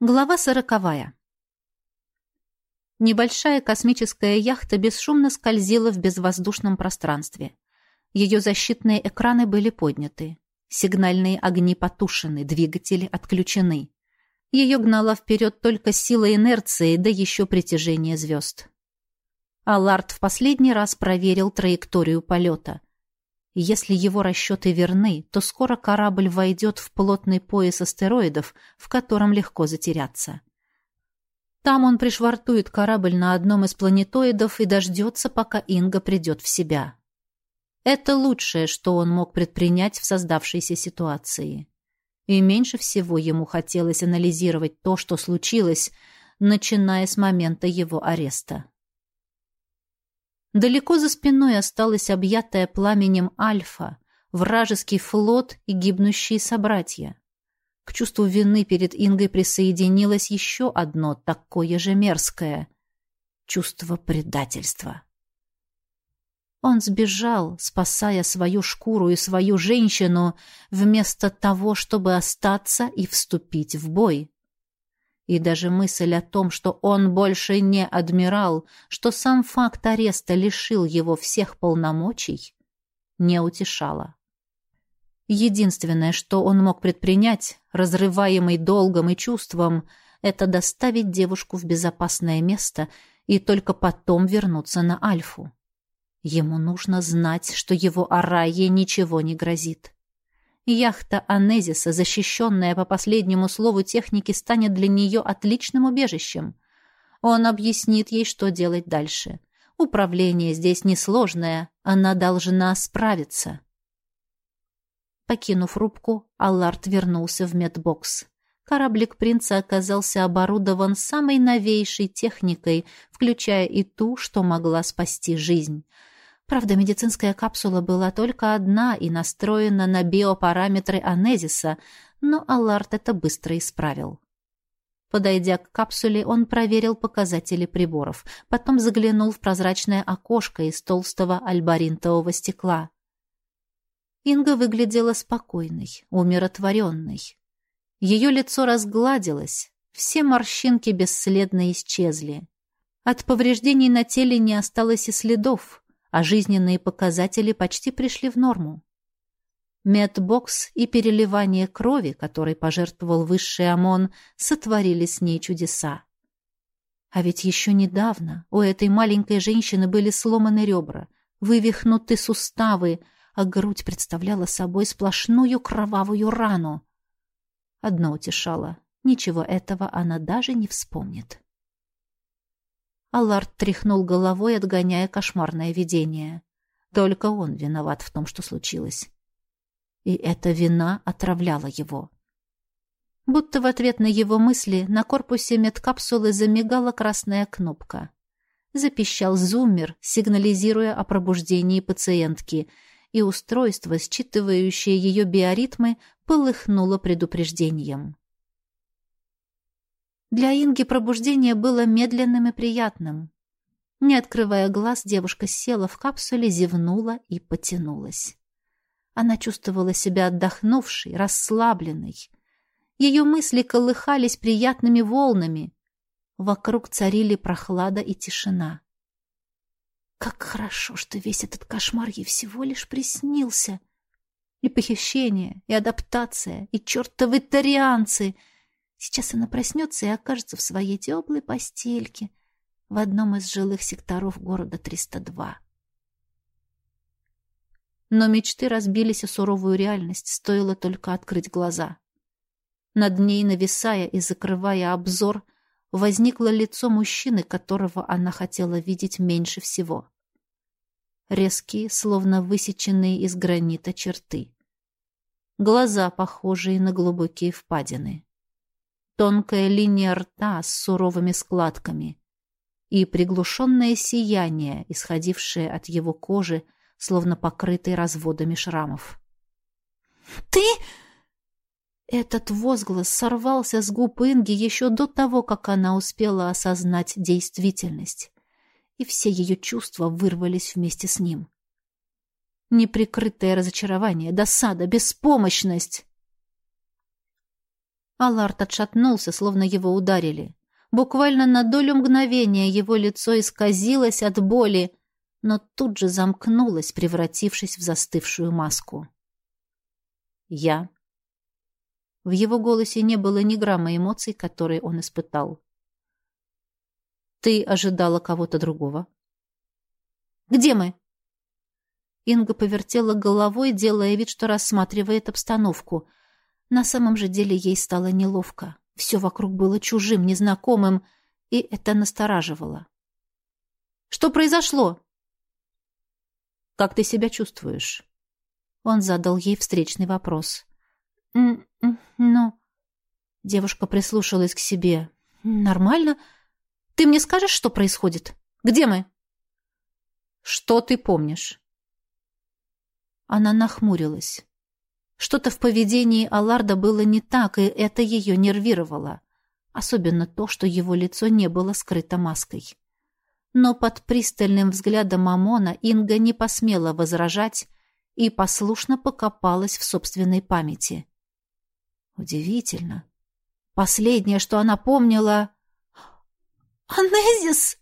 Глава сороковая. Небольшая космическая яхта бесшумно скользила в безвоздушном пространстве. Ее защитные экраны были подняты. Сигнальные огни потушены, двигатели отключены. Ее гнала вперед только сила инерции, да еще притяжение звезд. Аллард в последний раз проверил траекторию полета. Если его расчеты верны, то скоро корабль войдет в плотный пояс астероидов, в котором легко затеряться. Там он пришвартует корабль на одном из планетоидов и дождется, пока Инга придет в себя. Это лучшее, что он мог предпринять в создавшейся ситуации. И меньше всего ему хотелось анализировать то, что случилось, начиная с момента его ареста. Далеко за спиной осталась объятая пламенем Альфа, вражеский флот и гибнущие собратья. К чувству вины перед Ингой присоединилось еще одно такое же мерзкое — чувство предательства. Он сбежал, спасая свою шкуру и свою женщину, вместо того, чтобы остаться и вступить в бой. И даже мысль о том, что он больше не адмирал, что сам факт ареста лишил его всех полномочий, не утешала. Единственное, что он мог предпринять, разрываемый долгом и чувством, это доставить девушку в безопасное место и только потом вернуться на Альфу. Ему нужно знать, что его Арае ничего не грозит. Яхта Анезиса, защищенная по последнему слову техники, станет для нее отличным убежищем. Он объяснит ей, что делать дальше. Управление здесь несложное, она должна справиться. Покинув рубку, Аллард вернулся в медбокс. Кораблик принца оказался оборудован самой новейшей техникой, включая и ту, что могла спасти жизнь — Правда, медицинская капсула была только одна и настроена на биопараметры анезиса, но Аллард это быстро исправил. Подойдя к капсуле, он проверил показатели приборов, потом заглянул в прозрачное окошко из толстого альбаринтового стекла. Инга выглядела спокойной, умиротворенной. Ее лицо разгладилось, все морщинки бесследно исчезли. От повреждений на теле не осталось и следов, а жизненные показатели почти пришли в норму. Медбокс и переливание крови, который пожертвовал высший омон, сотворили с ней чудеса. А ведь еще недавно у этой маленькой женщины были сломаны ребра, вывихнуты суставы, а грудь представляла собой сплошную кровавую рану. Одно утешало — ничего этого она даже не вспомнит. Аллард тряхнул головой, отгоняя кошмарное видение. Только он виноват в том, что случилось. И эта вина отравляла его. Будто в ответ на его мысли на корпусе медкапсулы замигала красная кнопка. Запищал зуммер, сигнализируя о пробуждении пациентки, и устройство, считывающее ее биоритмы, полыхнуло предупреждением. Для Инги пробуждение было медленным и приятным. Не открывая глаз, девушка села в капсуле, зевнула и потянулась. Она чувствовала себя отдохнувшей, расслабленной. Ее мысли колыхались приятными волнами. Вокруг царили прохлада и тишина. Как хорошо, что весь этот кошмар ей всего лишь приснился. И похищение, и адаптация, и чертовы тарианцы — Сейчас она проснется и окажется в своей теплой постельке в одном из жилых секторов города 302. Но мечты разбились о суровую реальность, стоило только открыть глаза. Над ней, нависая и закрывая обзор, возникло лицо мужчины, которого она хотела видеть меньше всего. Резкие, словно высеченные из гранита черты. Глаза, похожие на глубокие впадины тонкая линия рта с суровыми складками и приглушенное сияние, исходившее от его кожи, словно покрытой разводами шрамов. «Ты...» Этот возглас сорвался с губ Инги еще до того, как она успела осознать действительность, и все ее чувства вырвались вместе с ним. Неприкрытое разочарование, досада, беспомощность. Аларт отшатнулся, словно его ударили. Буквально на долю мгновения его лицо исказилось от боли, но тут же замкнулось, превратившись в застывшую маску. «Я». В его голосе не было ни грамма эмоций, которые он испытал. «Ты ожидала кого-то другого?» «Где мы?» Инга повертела головой, делая вид, что рассматривает обстановку. На самом же деле ей стало неловко. Все вокруг было чужим, незнакомым, и это настораживало. «Что произошло?» «Как ты себя чувствуешь?» Он задал ей встречный вопрос. «Ну...» Девушка прислушалась к себе. «Нормально. Ты мне скажешь, что происходит? Где мы?» «Что ты помнишь?» Она нахмурилась. Что-то в поведении Аларда было не так, и это ее нервировало. Особенно то, что его лицо не было скрыто маской. Но под пристальным взглядом Амона Инга не посмела возражать и послушно покопалась в собственной памяти. Удивительно. Последнее, что она помнила... «Анезис!»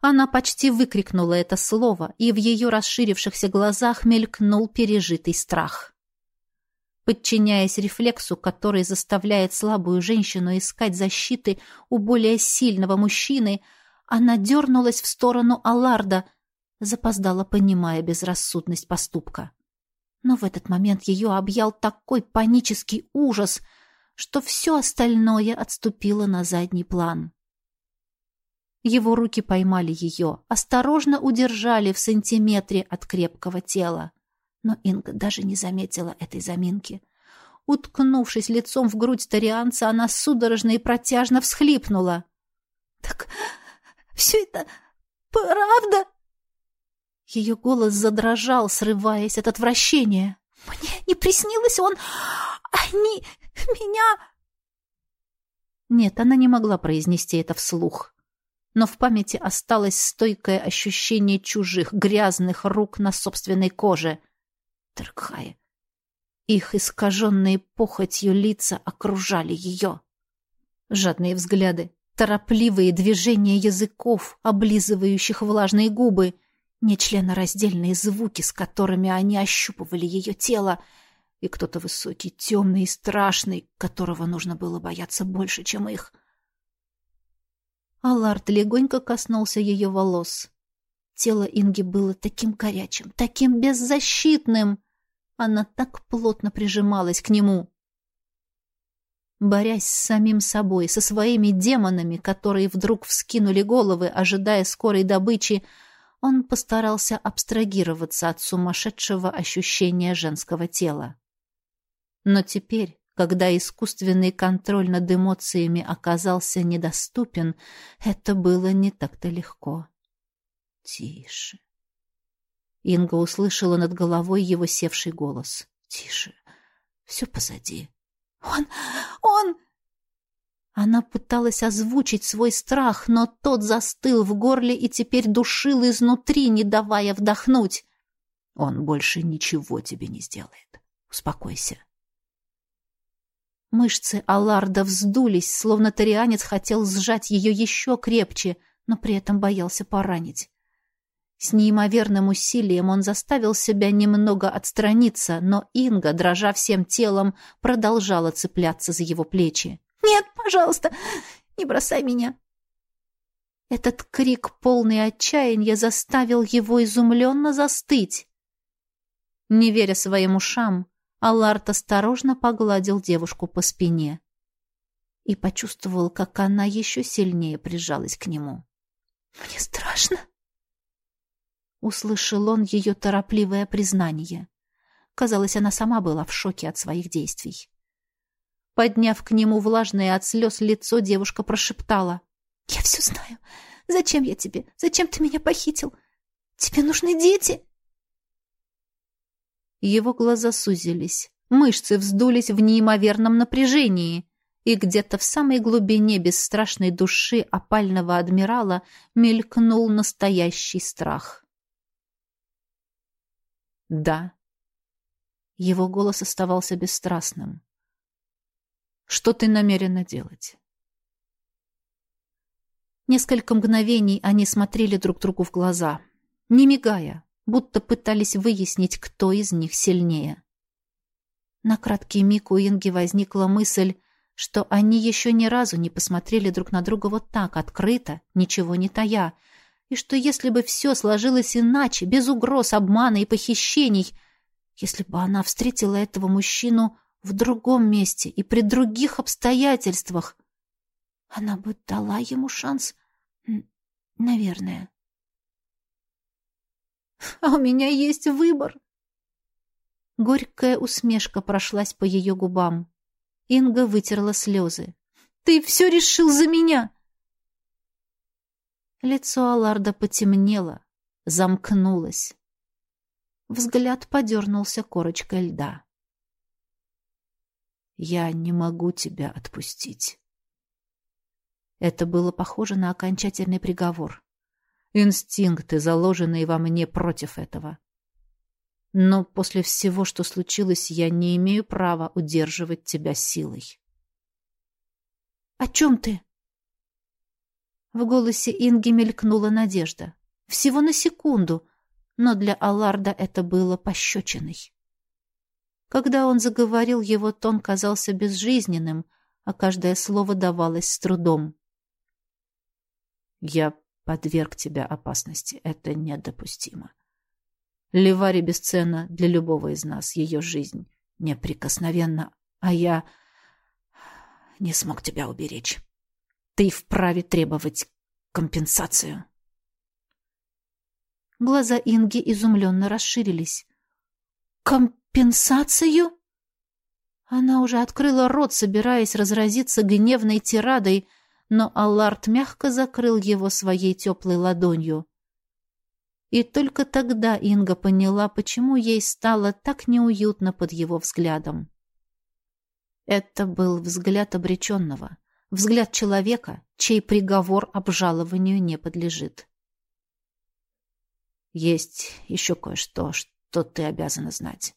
Она почти выкрикнула это слово, и в ее расширившихся глазах мелькнул пережитый страх. Подчиняясь рефлексу, который заставляет слабую женщину искать защиты у более сильного мужчины, она дернулась в сторону Алларда, запоздала, понимая безрассудность поступка. Но в этот момент ее объял такой панический ужас, что все остальное отступило на задний план. Его руки поймали ее, осторожно удержали в сантиметре от крепкого тела. Но Инга даже не заметила этой заминки. Уткнувшись лицом в грудь тарианца, она судорожно и протяжно всхлипнула. «Так все это правда?» Ее голос задрожал, срываясь от отвращения. «Мне не приснилось он! Они меня...» Нет, она не могла произнести это вслух но в памяти осталось стойкое ощущение чужих, грязных рук на собственной коже. Таркхай. Их искаженные похотью лица окружали ее. Жадные взгляды, торопливые движения языков, облизывающих влажные губы, нечленораздельные звуки, с которыми они ощупывали ее тело, и кто-то высокий, темный и страшный, которого нужно было бояться больше, чем их — Аларт легонько коснулся ее волос. Тело Инги было таким горячим, таким беззащитным. Она так плотно прижималась к нему. Борясь с самим собой, со своими демонами, которые вдруг вскинули головы, ожидая скорой добычи, он постарался абстрагироваться от сумасшедшего ощущения женского тела. Но теперь, когда искусственный контроль над эмоциями оказался недоступен, это было не так-то легко. «Тише». Инга услышала над головой его севший голос. «Тише. Все позади». «Он... он...» Она пыталась озвучить свой страх, но тот застыл в горле и теперь душил изнутри, не давая вдохнуть. «Он больше ничего тебе не сделает. Успокойся». Мышцы Алларда вздулись, словно тарианец хотел сжать ее еще крепче, но при этом боялся поранить. С неимоверным усилием он заставил себя немного отстраниться, но Инга, дрожа всем телом, продолжала цепляться за его плечи. «Нет, пожалуйста, не бросай меня!» Этот крик, полный отчаяния, заставил его изумленно застыть. Не веря своим ушам, Аллард осторожно погладил девушку по спине и почувствовал, как она еще сильнее прижалась к нему. «Мне страшно!» Услышал он ее торопливое признание. Казалось, она сама была в шоке от своих действий. Подняв к нему влажное от слез лицо, девушка прошептала. «Я все знаю. Зачем я тебе? Зачем ты меня похитил? Тебе нужны дети?» Его глаза сузились, мышцы вздулись в неимоверном напряжении, и где-то в самой глубине бесстрашной души опального адмирала мелькнул настоящий страх. «Да». Его голос оставался бесстрастным. Что ты намерена делать? Несколько мгновений они смотрели друг другу в глаза, не мигая, будто пытались выяснить, кто из них сильнее. На краткий миг у Инги возникла мысль, что они еще ни разу не посмотрели друг на друга вот так, открыто, ничего не тая, и что если бы все сложилось иначе, без угроз, обмана и похищений, если бы она встретила этого мужчину в другом месте и при других обстоятельствах, она бы дала ему шанс, наверное. А у меня есть выбор. Горькая усмешка прошлась по ее губам. Инга вытерла слезы. Ты все решил за меня. Лицо Аларда потемнело, замкнулось. Взгляд подернулся корочкой льда. «Я не могу тебя отпустить». Это было похоже на окончательный приговор. Инстинкты, заложенные во мне против этого. Но после всего, что случилось, я не имею права удерживать тебя силой. «О чем ты?» В голосе Инги мелькнула надежда. Всего на секунду, но для Алларда это было пощечиной. Когда он заговорил, его тон казался безжизненным, а каждое слово давалось с трудом. «Я подверг тебя опасности. Это недопустимо. Левари бесценна для любого из нас. Ее жизнь неприкосновенна, а я не смог тебя уберечь. Ты вправе требовать компенсацию. Глаза Инги изумленно расширились. «Компенсацию?» Она уже открыла рот, собираясь разразиться гневной тирадой, но Аллард мягко закрыл его своей теплой ладонью. И только тогда Инга поняла, почему ей стало так неуютно под его взглядом. Это был взгляд обреченного — взгляд человека, чей приговор обжалованию не подлежит. Есть еще кое-что, что ты обязана знать.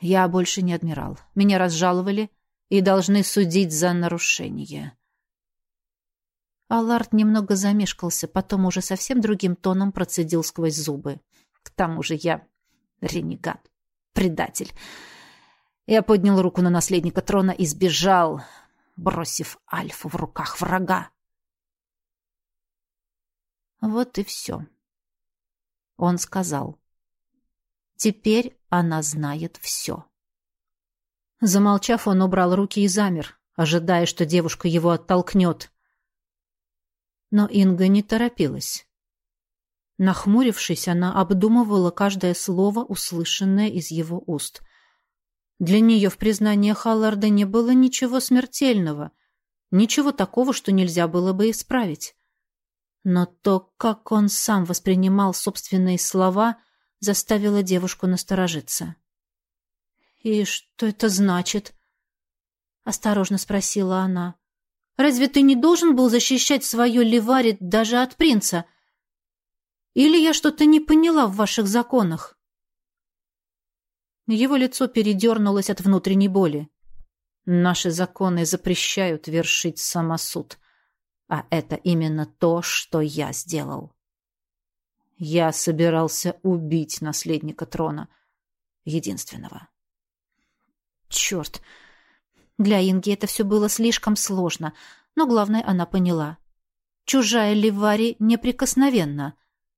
Я больше не адмирал. Меня разжаловали и должны судить за нарушение. Аллард немного замешкался, потом уже совсем другим тоном процедил сквозь зубы. К тому же я ренегат, предатель. Я поднял руку на наследника трона и сбежал, бросив Альфу в руках врага. Вот и все. Он сказал. Теперь она знает все. Замолчав, он убрал руки и замер, ожидая, что девушка его оттолкнет. Но Инга не торопилась. Нахмурившись, она обдумывала каждое слово, услышанное из его уст — для нее в признании Халларда не было ничего смертельного, ничего такого, что нельзя было бы исправить. Но то, как он сам воспринимал собственные слова, заставило девушку насторожиться. «И что это значит?» — осторожно спросила она. «Разве ты не должен был защищать свою Ливарит даже от принца? Или я что-то не поняла в ваших законах?» Его лицо передернулось от внутренней боли. Наши законы запрещают вершить самосуд. А это именно то, что я сделал. Я собирался убить наследника трона. Единственного. Черт! Для Инги это все было слишком сложно, но главное она поняла. Чужая Ливари неприкосновенна,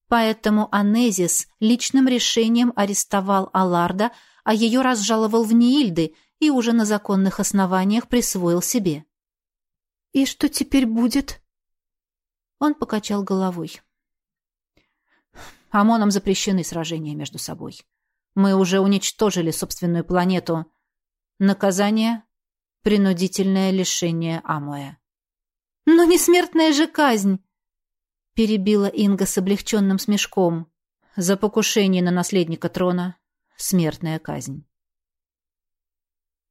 поэтому Анезис личным решением арестовал Аларда, а ее разжаловал в Ниильды и уже на законных основаниях присвоил себе. «И что теперь будет?» Он покачал головой. «Амонам запрещены сражения между собой. Мы уже уничтожили собственную планету. Наказание — принудительное лишение Амоя». «Но не смертная же казнь!» — перебила Инга с облегченным смешком. «За покушение на наследника трона смертная казнь.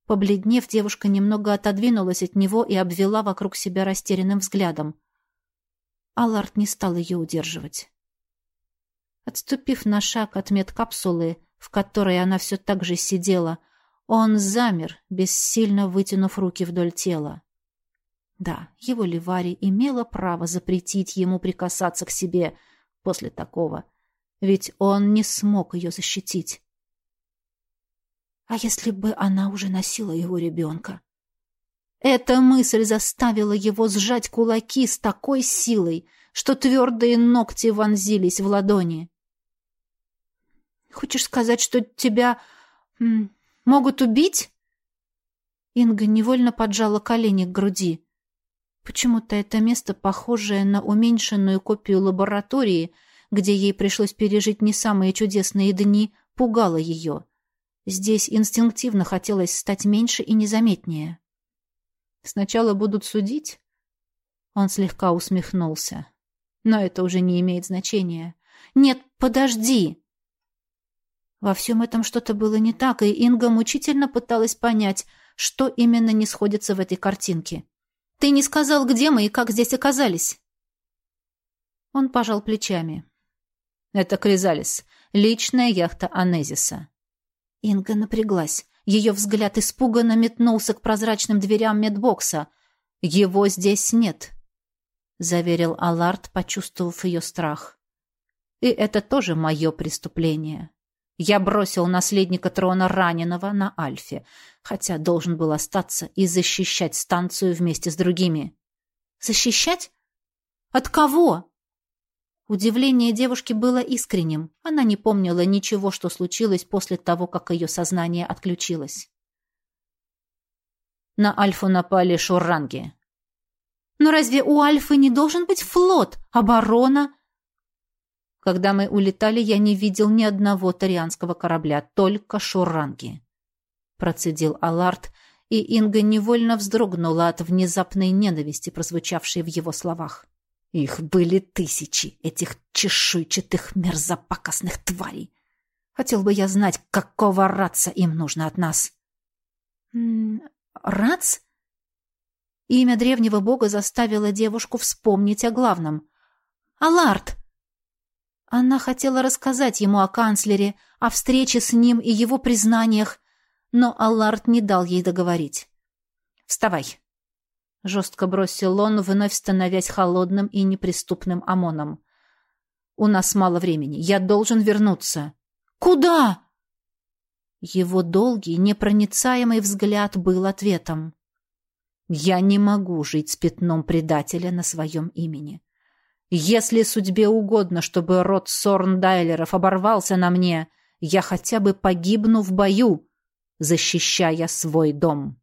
Побледнев, девушка немного отодвинулась от него и обвела вокруг себя растерянным взглядом. Аллард не стал ее удерживать. Отступив на шаг от медкапсулы, в которой она все так же сидела, Он замер, бессильно вытянув руки вдоль тела. Да, его Ливари имела право запретить ему прикасаться к себе после такого, ведь он не смог ее защитить. А если бы она уже носила его ребенка? Эта мысль заставила его сжать кулаки с такой силой, что твердые ногти вонзились в ладони. «Хочешь сказать, что тебя могут убить?» Инга невольно поджала колени к груди. Почему-то это место, похожее на уменьшенную копию лаборатории, где ей пришлось пережить не самые чудесные дни, пугало ее. Здесь инстинктивно хотелось стать меньше и незаметнее. Сначала будут судить. Он слегка усмехнулся. Но это уже не имеет значения. Нет, подожди. Во всем этом что-то было не так, и Инга мучительно пыталась понять, что именно не сходится в этой картинке. Ты не сказал, где мы и как здесь оказались. Он пожал плечами. Это Кризалис, личная яхта Анезиса. Инга напряглась. Ее взгляд испуганно метнулся к прозрачным дверям медбокса. «Его здесь нет», — заверил Аларт, почувствовав ее страх. «И это тоже мое преступление. Я бросил наследника трона раненого на Альфе, хотя должен был остаться и защищать станцию вместе с другими». «Защищать? От кого?» Удивление девушки было искренним. Она не помнила ничего, что случилось после того, как ее сознание отключилось. На Альфу напали шурранги. «Но разве у Альфы не должен быть флот, оборона?» Когда мы улетали, я не видел ни одного тарианского корабля, только шурранги. Процедил Аларт, и Инга невольно вздрогнула от внезапной ненависти, прозвучавшей в его словах. Их были тысячи, этих чешуйчатых мерзопакостных тварей. Хотел бы я знать, какого раца им нужно от нас. Рац? Имя древнего бога заставило девушку вспомнить о главном. Аларт! Она хотела рассказать ему о канцлере, о встрече с ним и его признаниях, но Аллард не дал ей договорить. «Вставай!» Жестко бросил он, вновь становясь холодным и неприступным ОМОНом. «У нас мало времени. Я должен вернуться». «Куда?» Его долгий, непроницаемый взгляд был ответом. «Я не могу жить с пятном предателя на своем имени. Если судьбе угодно, чтобы род Сорндайлеров оборвался на мне, я хотя бы погибну в бою, защищая свой дом».